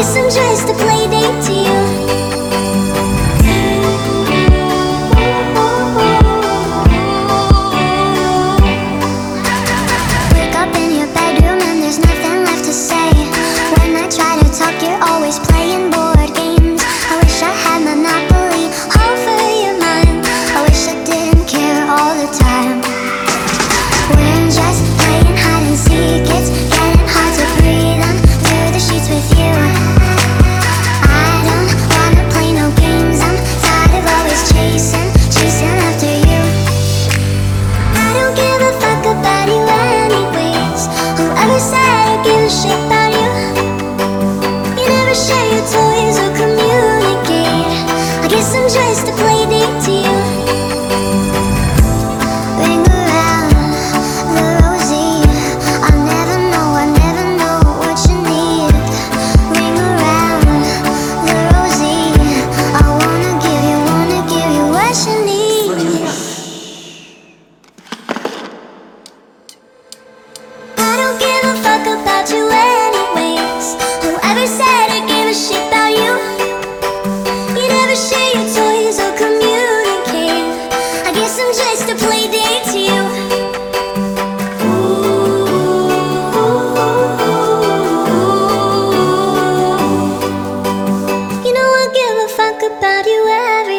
isn't just a play date to you. guess I'm just a playdate to